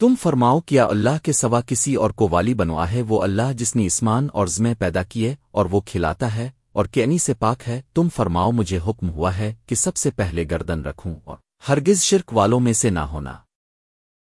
تم فرماؤ کیا اللہ کے سوا کسی اور کو والی بنوا ہے وہ اللہ جس نے اسمان اور زمیں پیدا کیے اور وہ کھلاتا ہے اور کینی سے پاک ہے؟ تم فرماؤ مجھے حکم ہوا ہے کہ سب سے پہلے گردن رکھوں اور ہرگز شرک والوں میں سے نہ ہونا۔